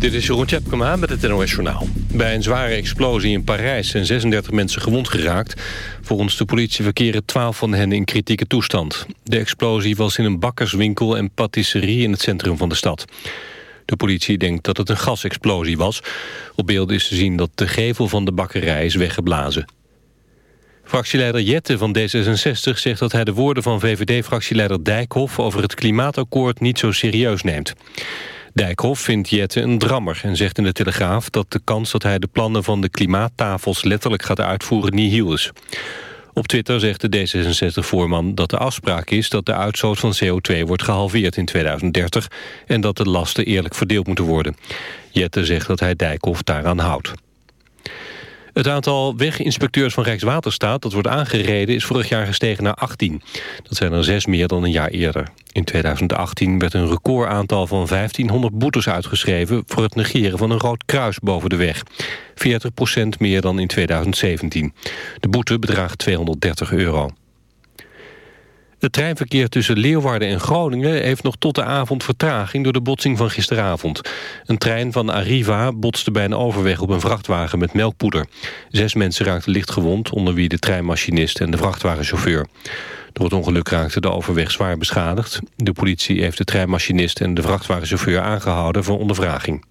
Dit is Jeroen Tjepkema met het NOS Journaal. Bij een zware explosie in Parijs zijn 36 mensen gewond geraakt. Volgens de politie verkeren 12 van hen in kritieke toestand. De explosie was in een bakkerswinkel en patisserie in het centrum van de stad. De politie denkt dat het een gasexplosie was. Op beeld is te zien dat de gevel van de bakkerij is weggeblazen. Fractieleider Jette van D66 zegt dat hij de woorden van VVD-fractieleider Dijkhoff... over het klimaatakkoord niet zo serieus neemt. Dijkhoff vindt Jette een drammer en zegt in de Telegraaf... dat de kans dat hij de plannen van de klimaattafels letterlijk gaat uitvoeren niet is. Op Twitter zegt de D66-voorman dat de afspraak is... dat de uitstoot van CO2 wordt gehalveerd in 2030... en dat de lasten eerlijk verdeeld moeten worden. Jette zegt dat hij Dijkhoff daaraan houdt. Het aantal weginspecteurs van Rijkswaterstaat dat wordt aangereden is vorig jaar gestegen naar 18. Dat zijn er zes meer dan een jaar eerder. In 2018 werd een recordaantal van 1500 boetes uitgeschreven voor het negeren van een rood kruis boven de weg. 40% meer dan in 2017. De boete bedraagt 230 euro. Het treinverkeer tussen Leeuwarden en Groningen heeft nog tot de avond vertraging door de botsing van gisteravond. Een trein van Arriva botste bij een overweg op een vrachtwagen met melkpoeder. Zes mensen raakten licht gewond, onder wie de treinmachinist en de vrachtwagenchauffeur. Door het ongeluk raakte de overweg zwaar beschadigd. De politie heeft de treinmachinist en de vrachtwagenchauffeur aangehouden voor ondervraging.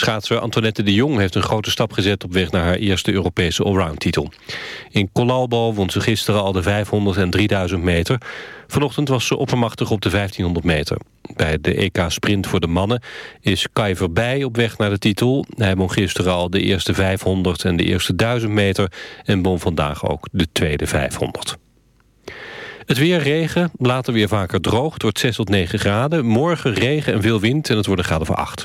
Schaatser Antoinette de Jong heeft een grote stap gezet op weg naar haar eerste Europese allround-titel. In Colalbo won ze gisteren al de 500 en 3000 meter. Vanochtend was ze oppermachtig op de 1500 meter. Bij de EK Sprint voor de mannen is Kai Verbij op weg naar de titel. Hij won gisteren al de eerste 500 en de eerste 1000 meter... en won vandaag ook de tweede 500. Het weer regen, later weer vaker droog, wordt 6 tot 9 graden. Morgen regen en veel wind en het wordt een graden van 8.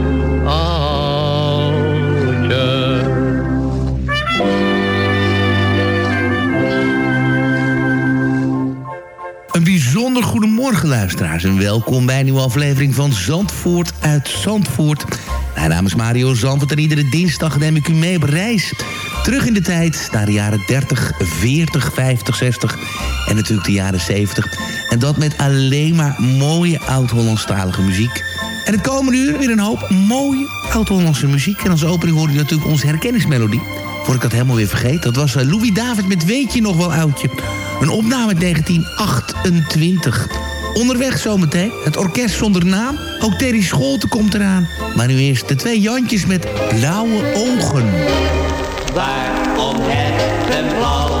luisteraars en welkom bij een nieuwe aflevering van Zandvoort uit Zandvoort. Mijn naam is Mario Zandvoort en iedere dinsdag neem ik u mee op reis. Terug in de tijd naar de jaren 30, 40, 50, 60 en natuurlijk de jaren 70. En dat met alleen maar mooie oud-Hollandstalige muziek. En het komende uur weer een hoop mooie oud-Hollandse muziek. En als opening hoor je natuurlijk onze herkenningsmelodie. Voor ik dat helemaal weer vergeet. Dat was eh, Louis David met Weet je nog wel oudje. Een opname uit 1928. Onderweg zometeen, het orkest zonder naam. Ook Terry Scholte komt eraan. Maar nu eerst de twee Jantjes met blauwe ogen. Waarom hebben blauwe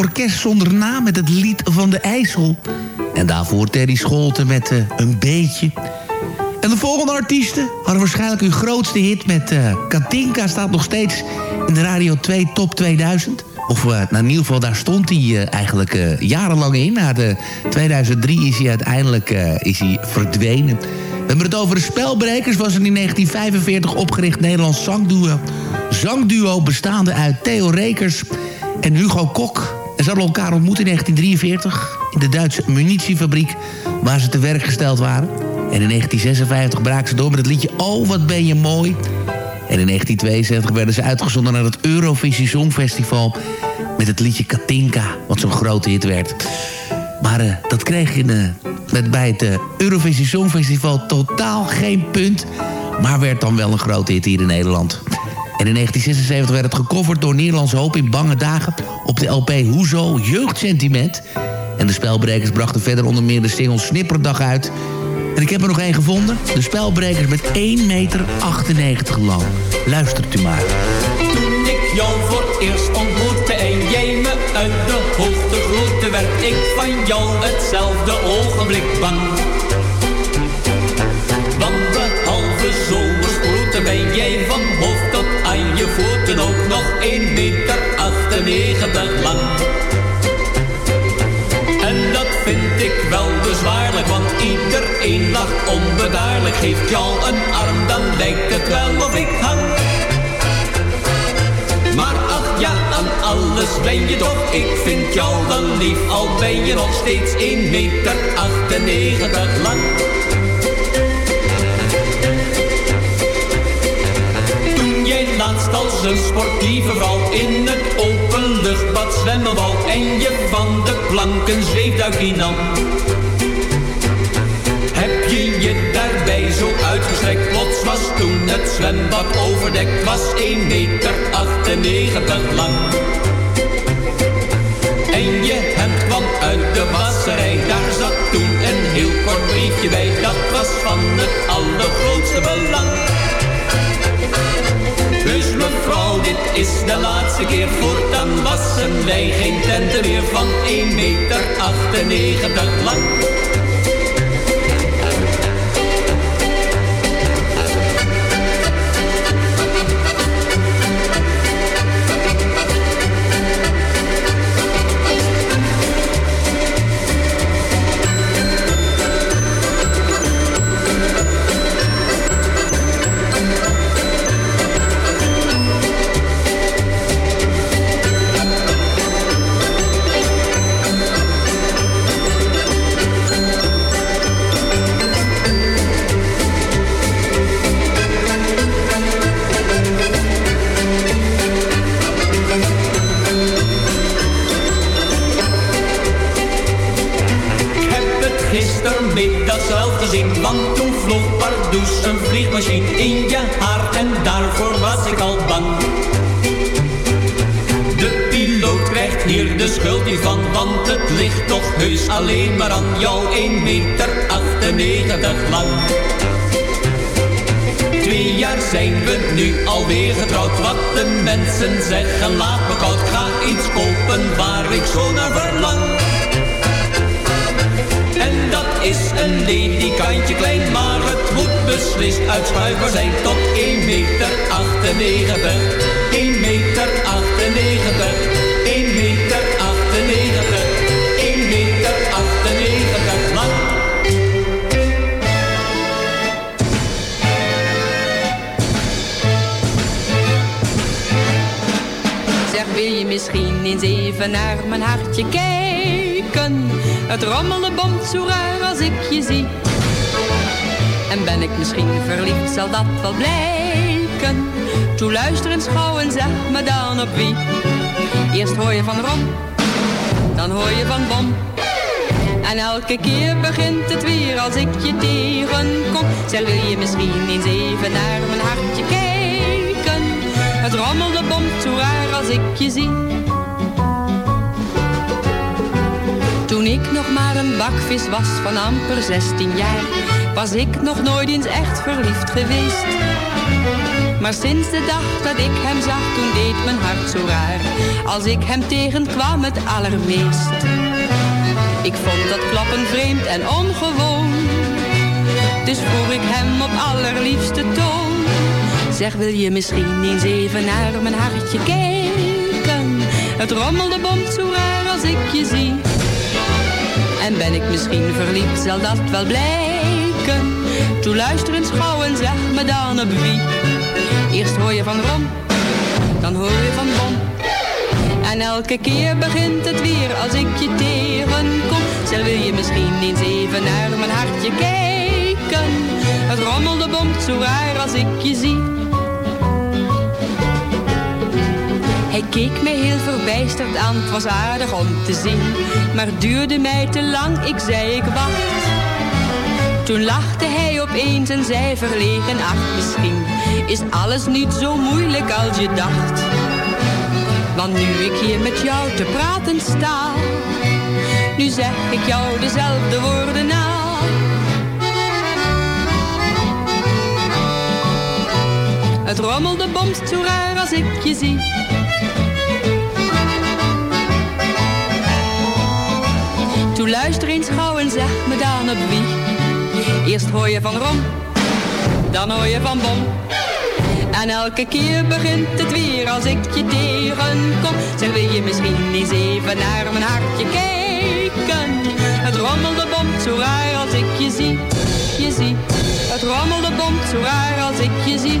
Orkest zonder naam met het lied van de IJssel. En daarvoor Terry Scholten met eh, een beetje. En de volgende artiesten hadden waarschijnlijk hun grootste hit met eh, Katinka... staat nog steeds in de Radio 2 Top 2000. Of eh, nou, in ieder geval, daar stond hij eigenlijk jarenlang in. Na de 2003 is hij uiteindelijk is hij verdwenen. We hebben het over de Spelbrekers. Was een in 1945 opgericht Nederlands zangduo. Zangduo bestaande uit Theo Rekers en Hugo Kok. En ze hadden elkaar ontmoet in 1943 in de Duitse munitiefabriek... waar ze te werk gesteld waren. En in 1956 braken ze door met het liedje Oh, wat ben je mooi... En in 1972 werden ze uitgezonden naar het Eurovisie Songfestival... met het liedje Katinka, wat zo'n grote hit werd. Maar eh, dat kreeg in, eh, met, bij het eh, Eurovisie Songfestival totaal geen punt... maar werd dan wel een grote hit hier in Nederland. En in 1976 werd het gecoverd door Nederlands Hoop in Bange Dagen... op de LP Hoezo Jeugdsentiment. En de spelbrekers brachten verder onder meer de single Snipperdag uit... En ik heb er nog één gevonden. De spelbrekers met 1,98 meter lang. Luistert u maar. Toen ik jou voor het eerst ontmoette en jij me uit de hoogte groette, werd ik van jou hetzelfde ogenblik bang. Jij van hoofd tot aan je voeten ook nog 1 meter 98 lang. En dat vind ik wel bezwaarlijk, want iedereen lacht onbedaarlijk. Geeft jou een arm, dan lijkt het wel of ik hang. Maar ach ja, aan alles ben je toch, ik vind jou wel lief. Al ben je nog steeds 1 meter 98 lang. Jij laatst als een sportieve vrouw in het openluchtbad zwemmen wou en je van de planken zweefduikje nam. Heb je je daarbij zo uitgestrekt, plots was toen het zwembad overdekt, was 1 meter 98 lang. En je hemd kwam uit de wasserij, daar zat toen een heel kort briefje bij, dat was van het allergrootste belang. Dus mevrouw, dit is de laatste keer, voortaan wassen wij geen tenten meer van 1 meter 98 lang. Moet beslist uitschuifbaar zijn tot 1 meter 98. 1 meter 98, 1 meter 98, 1 meter 98 lang. Zeg, wil je misschien eens even naar mijn hartje kijken? Het rommelen bomt zo raar als ik je zie. En ben ik misschien verliefd, zal dat wel blijken. Toe luister en schouw en zeg me dan op wie. Eerst hoor je van Rom, dan hoor je van Bom. En elke keer begint het weer als ik je tegenkom. Zeg, wil je misschien eens even naar mijn hartje kijken? Het rommelde bomt zo raar als ik je zie. Toen ik nog maar een bakvis was van amper 16 jaar, was ik nog nooit eens echt verliefd geweest. Maar sinds de dag dat ik hem zag, toen deed mijn hart zo raar. Als ik hem tegenkwam het allermeest. Ik vond dat klappen vreemd en ongewoon. Dus vroeg ik hem op allerliefste toon. Zeg, wil je misschien eens even naar mijn hartje kijken? Het rommelde bomt zo raar als ik je zie. En ben ik misschien verliefd, zal dat wel blijken. Toe luister eens zeg me dan op wie. Eerst hoor je van Rom, dan hoor je van Bom. En elke keer begint het weer als ik je tegenkom. Zeg, wil je misschien eens even naar mijn hartje kijken? Het rommelde bomt zo raar als ik je zie. Hij keek mij heel verbijsterd aan, het was aardig om te zien. Maar duurde mij te lang, ik zei ik wacht. Toen lachte hij opeens en zei verlegen, ach misschien is alles niet zo moeilijk als je dacht. Want nu ik hier met jou te praten sta, nu zeg ik jou dezelfde woorden na. Het rommelde bomst zo raar als ik je zie. Toe luister eens gauw en zeg me dan op wie. Eerst hoor je van Rom, dan hoor je van Bom. En elke keer begint het weer als ik je tegenkom. Zeg, wil je misschien eens even naar mijn hartje kijken? Het rommelde bomt zo raar als ik je zie, je zie. Het rommelde bomt zo raar als ik je zie.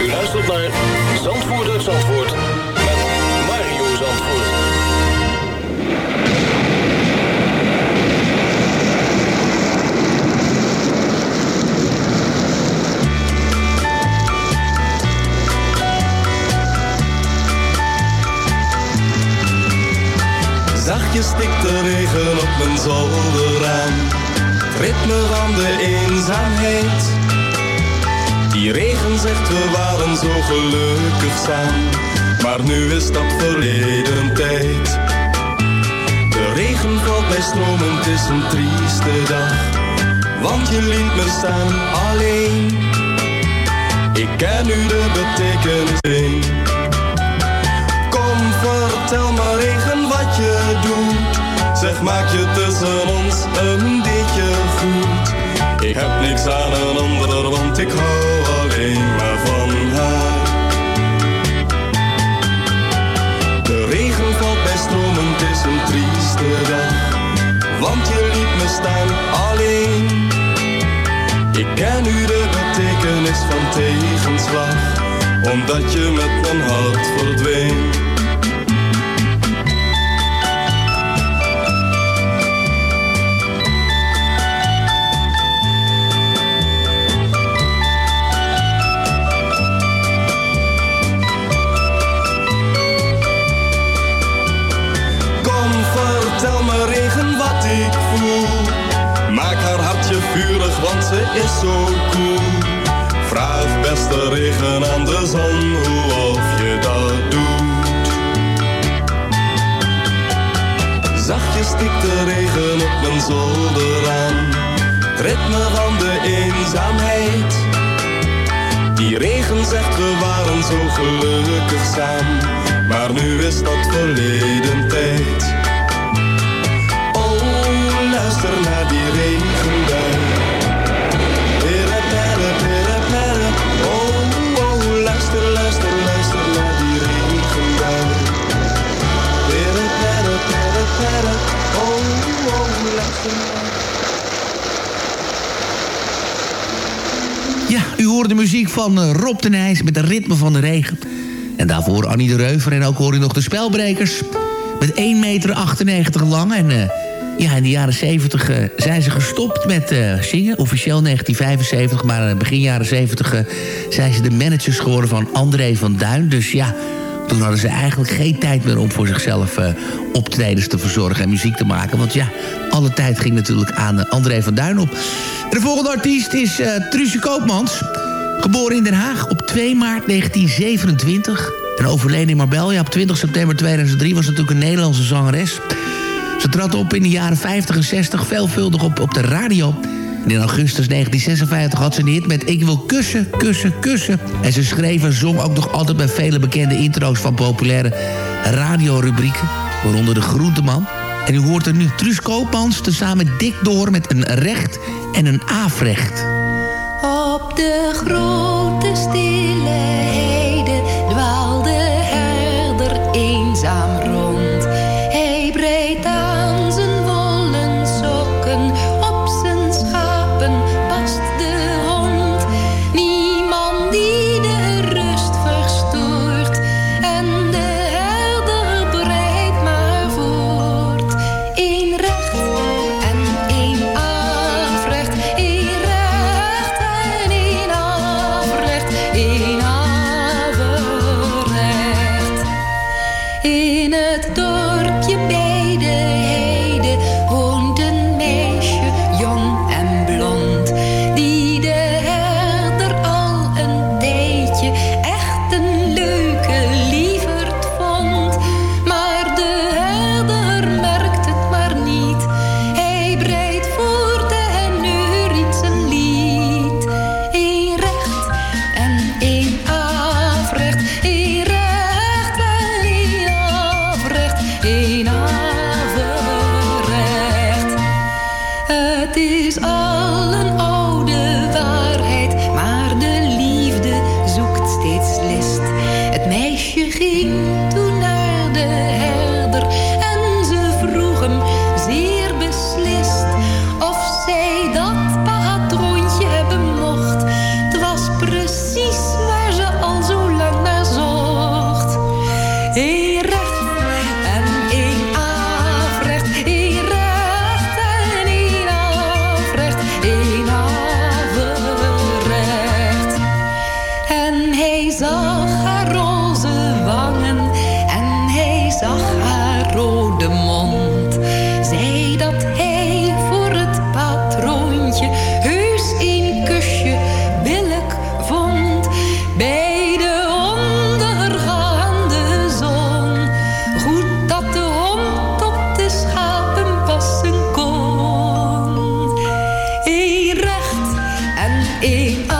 U luistert naar Zandvoort uit Zandvoort met Mario Zandvoort. Zachtjes stikt de regen op mijn zolderraam. Het ritme van de eenzaamheid. Regen zegt we waren zo gelukkig samen. Maar nu is dat verleden tijd. De regen valt bij stromen, het is een trieste dag. Want je liet me staan alleen. Ik ken nu de betekenis in. Kom, vertel me regen wat je doet. Zeg, maak je tussen ons een beetje goed. Ik heb niks aan een ander, want ik hou alleen maar van. De regen valt bij stromen, het is een trieste dag. Want je liet me staan alleen. Ik ken nu de betekenis van tegenslag, omdat je met mijn hart verdween. Want ze is zo cool. Vraag beste regen aan de zon hoe of je dat doet. Zachtjes stikt de regen op mijn zolder aan. Het ritme van de eenzaamheid. Die regen zegt we waren zo gelukkig samen. Maar nu is dat verleden tijd. Hoort de muziek van eh, Rob de Nijs met de ritme van de regen. En daarvoor Annie de Reuver en ook hoor u nog de Spelbrekers. Met 1,98 meter lang. En eh, ja, in de jaren 70 eh, zijn ze gestopt met zingen. Officieel 1975, maar begin jaren 70 eh, zijn ze de managers geworden van André van Duin. Dus ja, toen hadden ze eigenlijk geen tijd meer om voor zichzelf eh, optredens te verzorgen en muziek te maken. Want ja, alle tijd ging natuurlijk aan eh, André van Duin op. De volgende artiest is Truusje Koopmans. Geboren in Den Haag op 2 maart 1927. En overleden in Marbella op 20 september 2003 was natuurlijk een Nederlandse zangeres. Ze trad op in de jaren 50 en 60 veelvuldig op, op de radio. In augustus 1956 had ze een hit met Ik wil kussen, kussen, kussen. En ze schreef en zong ook nog altijd bij vele bekende intro's van populaire radiorubrieken. Waaronder De Groenteman. En u hoort er nu Truus Koopmans tezamen dik door met een recht en een afrecht. Op de grote stille en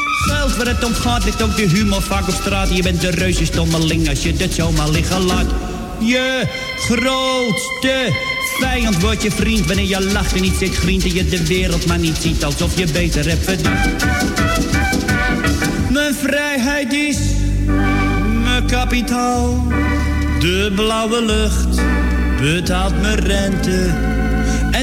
geld waar het om gaat, ligt ook de humor vaak op straat. Je bent een reuze stommeling als je dit zomaar liggen laat. Je grootste vijand wordt je vriend wanneer je lacht en niet zit grient en je de wereld maar niet ziet alsof je beter hebt verdiend. Mijn vrijheid is mijn kapitaal. De blauwe lucht betaalt mijn rente.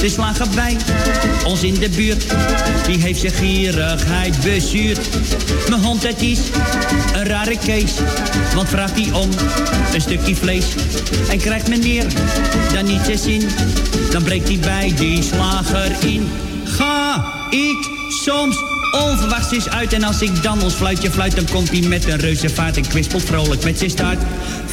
De slager bij ons in de buurt. Die heeft zijn gierigheid bezuurd. Mijn hond het is een rare kees. Want vraagt hij om een stukje vlees. En krijgt meneer dan niet zijn zin. Dan breekt hij bij die slager in. Ga ik soms onverwachts is uit. En als ik dan ons fluitje fluit, dan komt hij met een reuze vaart en kwispelt vrolijk met zijn staart.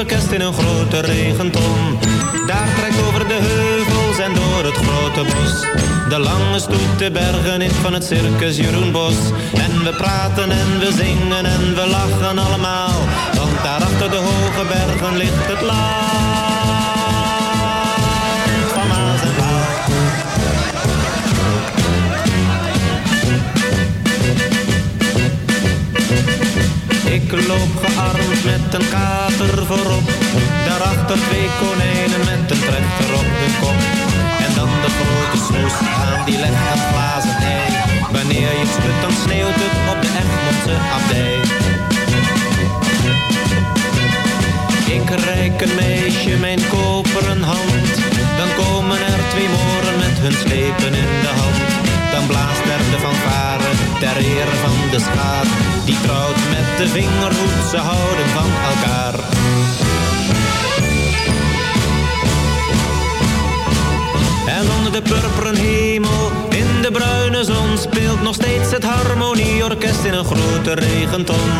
Harmonieorkest in een grote regenton. Daar trekt over de heuvels en door het grote bos. De lange stoet de bergen in van het circus Jeroen Bos. En we praten en we zingen en we lachen allemaal. Want daar achter de hoge bergen ligt het land Ik loop gearmd met een kater voorop. Daarachter twee konijnen met een trechter op de kop. En dan de grote snoes aan die legt een glazen ei. Wanneer je schudt dan sneeuwt het op de Egmondse abdij. Ik reik een meisje mijn koperen hand. Dan komen er twee moren met hun slepen in de hand. Dan blaast er de ter ere van de schaar. Die trouwt met de vingerhoed, ze houden van elkaar. En onder de purperen hemel, in de bruine zon Speelt nog steeds het harmonieorkest in een grote regenton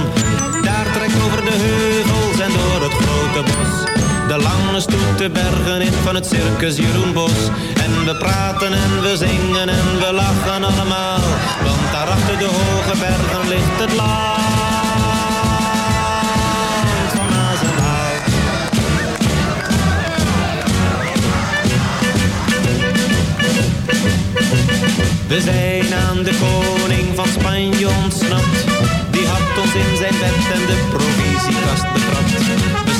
Daar trekt over de heuvels en door het grote bos De lange stoet de bergen in van het circus Jeroen Bos En we praten en we zingen en we lachen allemaal Want daar achter de hoge bergen ligt het land van Waal. We zijn aan de koning van Spanje ontsnapt. Die had ons in zijn bed en de provisiekast betrapt.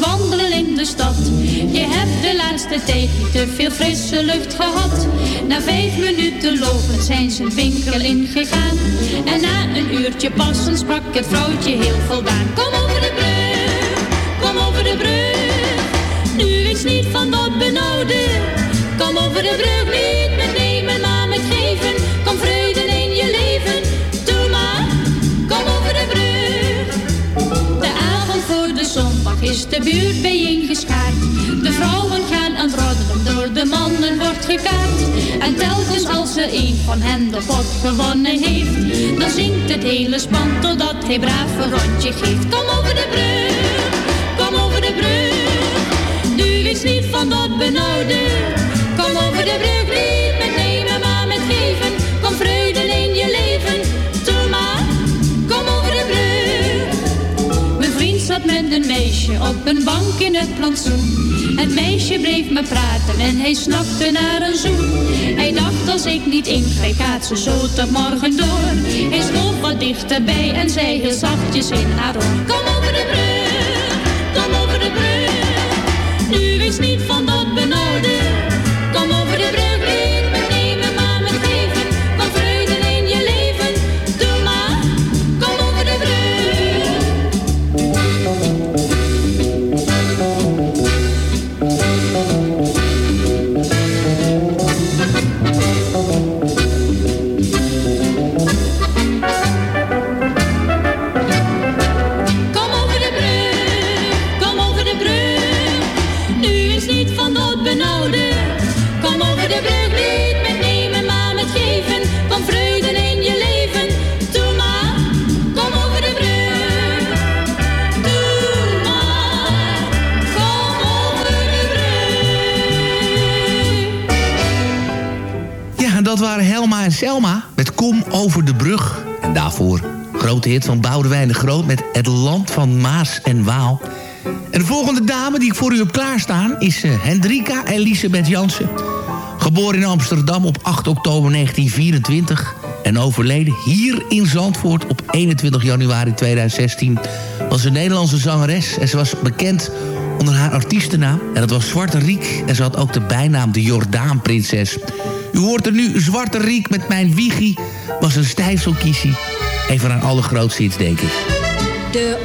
wandelen in de stad. Je hebt de laatste tijd niet te veel frisse lucht gehad. Na vijf minuten lopen zijn ze een winkel ingegaan. En na een uurtje passen sprak het vrouwtje heel voldaan. Kom over de brug, kom over de brug. Nu is niet van dat benauwde. Kom over de brug, de buurt bijeengeschaard. De vrouwen gaan aan door de mannen wordt gekaart. En telkens als er een van hen de pot gewonnen heeft, dan zingt het hele span totdat hij braaf een rondje geeft. Kom over de brug, kom over de brug. Nu is niet van dat benauwde. Met een meisje op een bank in het plantsoen. Het meisje bleef me praten en hij snakte naar een zoen. Hij dacht als ik niet ingreep gaat ze zo tot morgen door. Hij schoof wat dichterbij en zei heel zachtjes in haar oor. Kom over Selma met Kom over de brug. En daarvoor grote hit van Boudewijn de Groot met Het Land van Maas en Waal. En de volgende dame die ik voor u heb klaarstaan is uh, Hendrika Elisabeth Jansen. Geboren in Amsterdam op 8 oktober 1924 en overleden hier in Zandvoort op 21 januari 2016... was een Nederlandse zangeres en ze was bekend onder haar artiestennaam. En dat was Zwarte Riek en ze had ook de bijnaam de Jordaanprinses. U hoort er nu Zwarte Riek met Mijn Wiegie was een stijfselkiesie. Even aan alle grootste iets, denk ik. De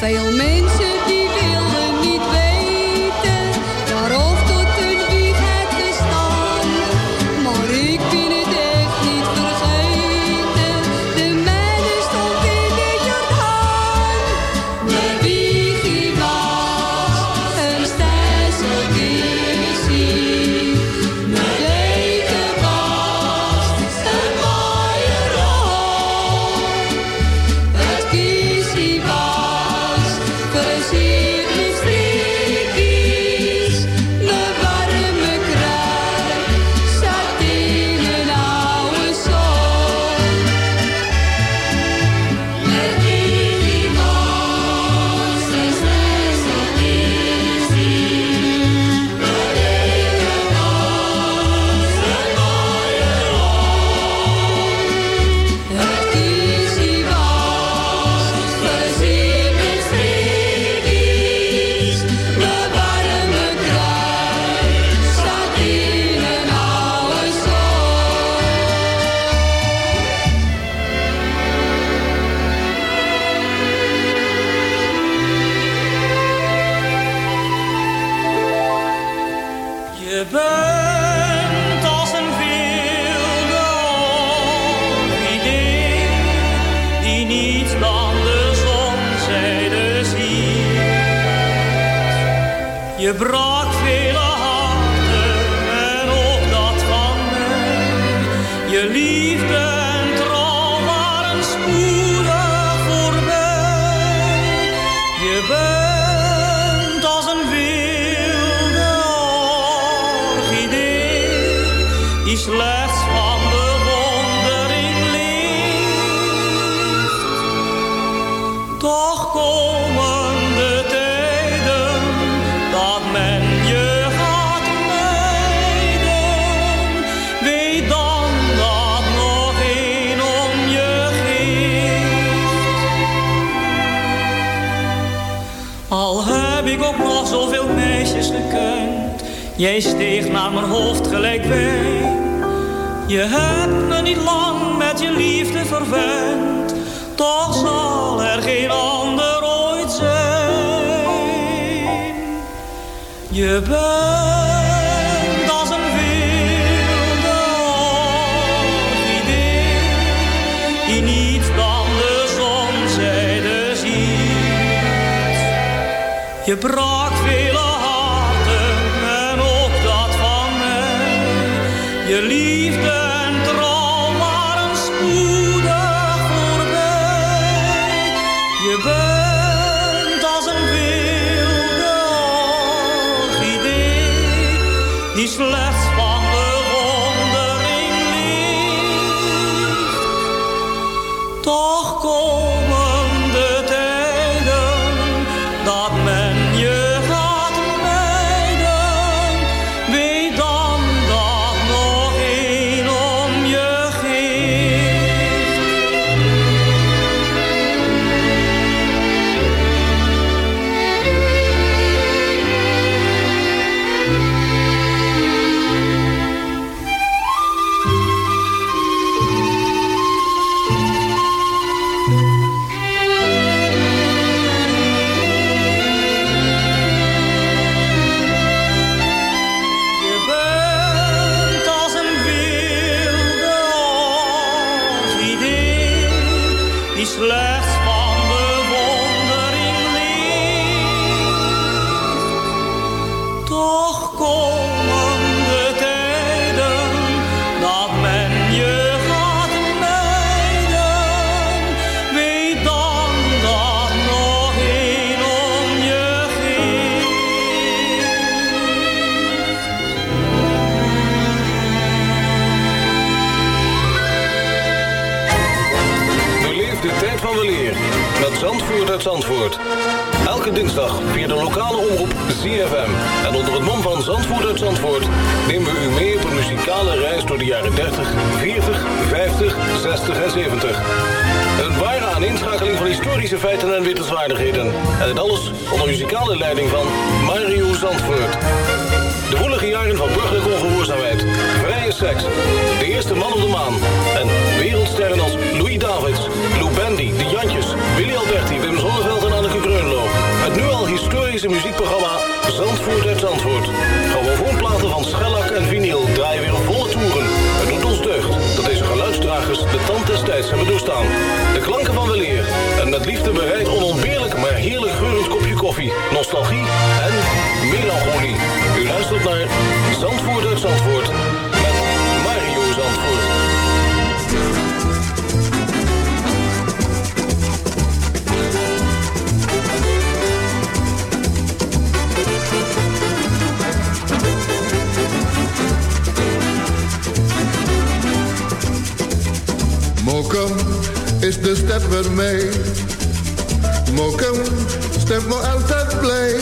Veel mensen die slechts van bewondering leeft. Toch komen de tijden dat men je gaat mijden. Weet dan dat nog één om je geeft. Al heb ik ook nog zoveel meisjes gekend, jij steeg naar mijn hoofd gelijk wijn. Je hebt me niet lang met je liefde verwend, toch zal er geen ander ooit zijn. Je bent als een is de stad mij. Mokum stemt me altijd blij.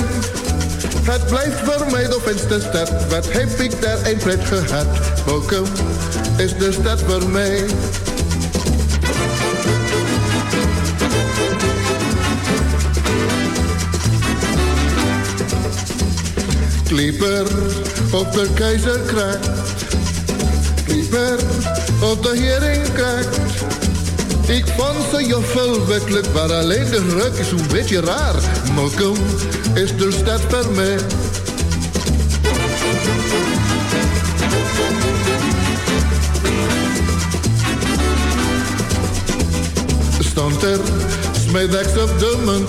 Het blijft voor mij de fijnste stad. Wat heb ik daar een pret gehad. Mokum is de stad voor mij. Klieper op de keizerkracht. Klieper op de heringkracht. Ik vond ze juffel werkelijk, maar alleen de ruk is een beetje raar. Mokum is de stad voor mij. Stond er smiddags op de munt.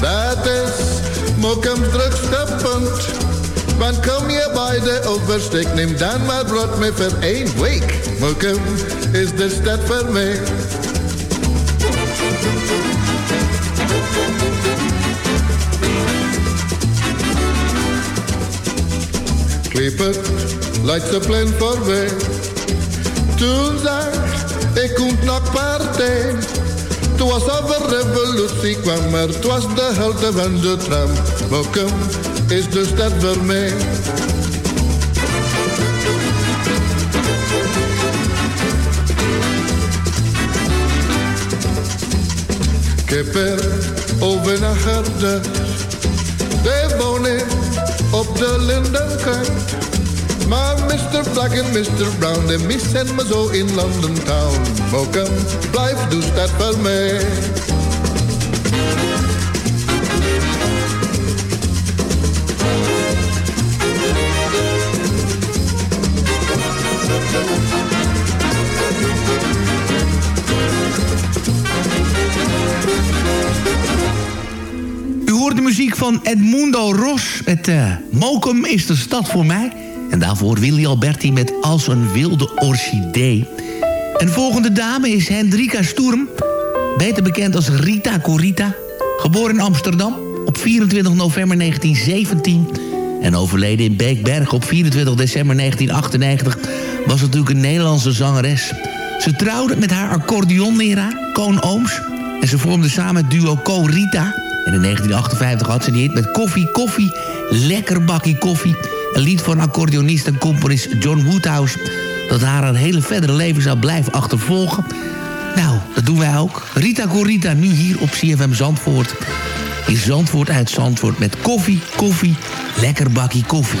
Dat is drukste punt. Want kom je bij de oversteek, neem dan maar brood mee voor één week. Mokum is de stad voor mij. Klippert, leidt ze plan voorbij. Toen zag ik komt nog partij. Toen was over revolutie kwam, maar het was de helte van de tram. Mokum is de stad voor mij. Ik heb er over naar Garde. De woning op de lindenkant. Maar Mr. Black en Mr. Brown, de missen me zo in London Town. Mokum, blijf de stad voor mij. Van Edmundo Ros met uh, Mokum is de stad voor mij. En daarvoor Willy Alberti met Als een wilde orchidee. En de volgende dame is Hendrika Sturm. Beter bekend als Rita Corita. Geboren in Amsterdam op 24 november 1917 En overleden in Beekberg op 24 december 1998 was natuurlijk een Nederlandse zangeres. Ze trouwde met haar accordeonleraar, Koon Ooms. En ze vormden samen het duo Co Rita. En in 1958 had ze die hit met Koffie, Koffie, Lekker Bakkie Koffie. Een lied van accordeonist en componist John Woodhouse... dat haar haar hele verdere leven zou blijven achtervolgen. Nou, dat doen wij ook. Rita Corita nu hier op CFM Zandvoort. In Zandvoort uit Zandvoort met koffie, koffie, lekker bakkie. Koffie,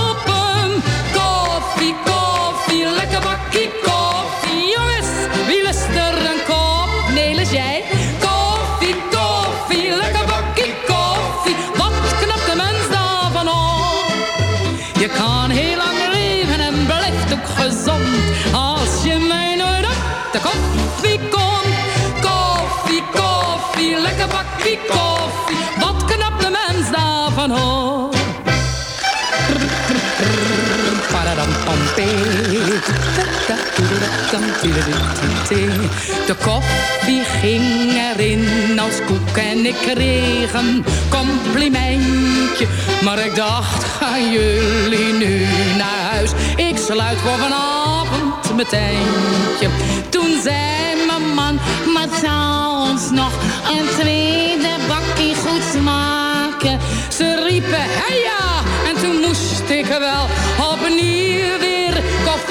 De koffie ging erin als koek en ik kreeg een complimentje. Maar ik dacht, gaan jullie nu naar huis? Ik sluit voor vanavond mijn tentje. Toen zei mijn man, maar zou ons nog een tweede bakkie goed smaken. Ze riepen, ja, en toen moest ik wel opnieuw weer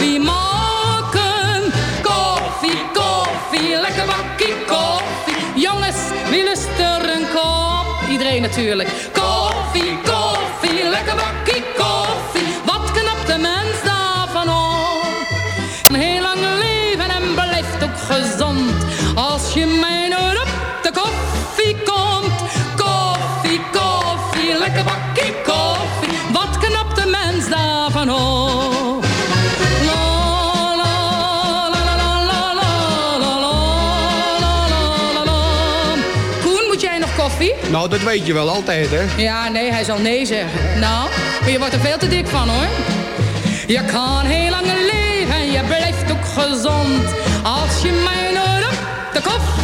koffie maken. Koffie, koffie, lekker bakkie koffie. Jongens, wie lust er een kop? Iedereen natuurlijk. Nou, dat weet je wel altijd, hè? Ja, nee, hij zal nee zeggen. Nou, maar je wordt er veel te dik van, hoor. Je kan heel lang leven en je blijft ook gezond. Als je mij op de koffie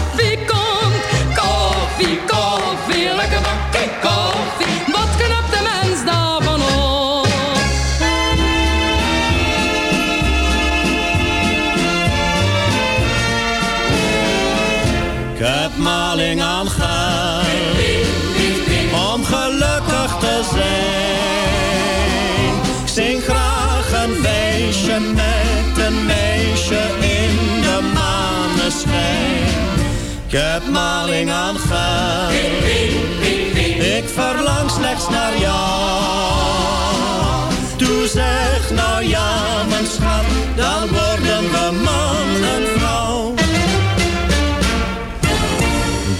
heb maling aan geld, ik verlang slechts naar jou. Toe zeg nou ja, mijn schat, dan worden we man en vrouw.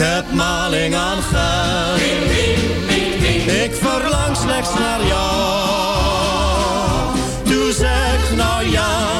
heb maling aan geld. Ik verlang slechts naar jou. Doe zeg nou ja,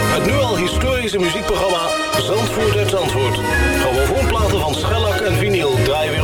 Het nu al historische muziekprogramma Zandvoort uit Zandvoort. Grammofoonplaten van schellak en vinyl draaien weer